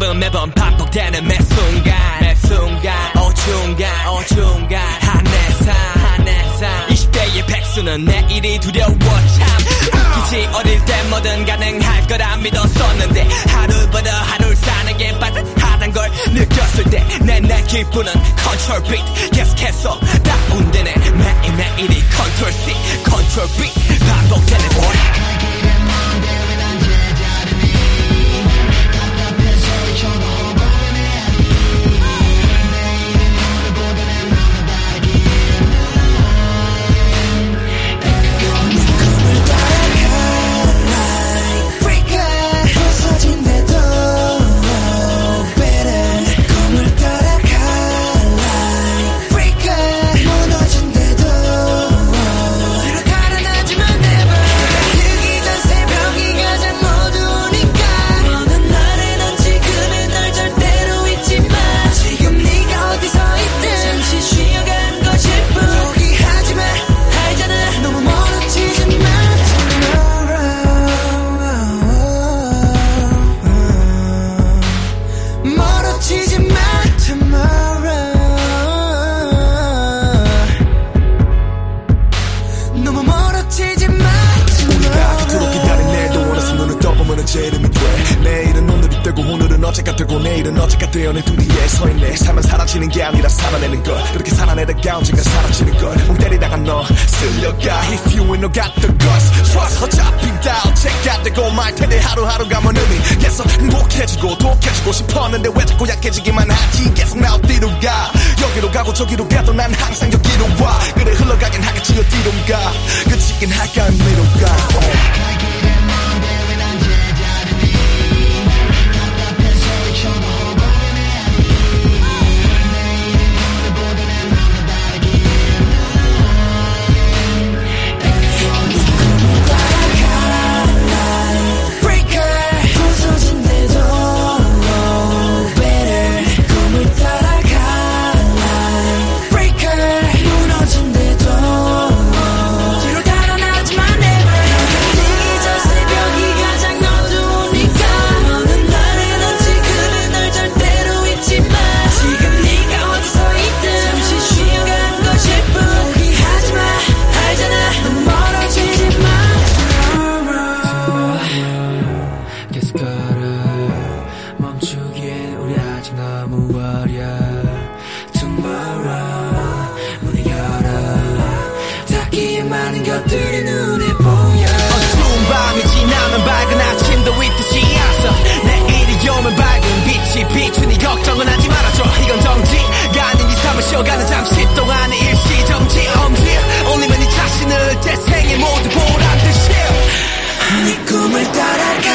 잡음 매번 반복되는 매 순간 매 순간 어중간 어중간 한해상 한해상 20대의 백수는 내일이 두려워 참. 웃기지 어릴 때 뭐든 가능할 거라 믿었었는데 하루보다 하루를 사는 게 빠듯하단 걸 느꼈을 때 내 내 기분은 컨트롤 비트 계속해서 다운되네. 매일매일이 컨트롤 C 컨트롤 B 반복되는 어제가 되고 내일은 어제가 되어 내 둘이에 서있네. 삶은 사라지는 게 아니라 살아내는 걸 그렇게 살아내다가 언젠가 사라지는 걸멍 때리다가 너 쓸려가. If you ain't no got the guts. Trust 어차피 다. 언제가 되고 말 텐데 하루하루가 먼 의미. 계속 행복해지고 독해지고 싶었는데 왜 자꾸 약해지기만 하지? 계속 나 어디로 가. 여기로 가고 저기로 가도 난 항상 여기로 와 것들이 눈에 보여. 어두운 밤이 지나면 밝은 아침도 있듯이 앞서 내일이 오면 밝은 빛이 비추니 걱정은 하지 말아줘. 이건 정지가 아닌 이 삶을 쉬어가는 잠시 동안의 일시정지. 엄지 네 자신을 내 생애 모두 보란 듯이. 네 꿈을 따라가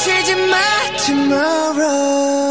멀어지지 마 tomorrow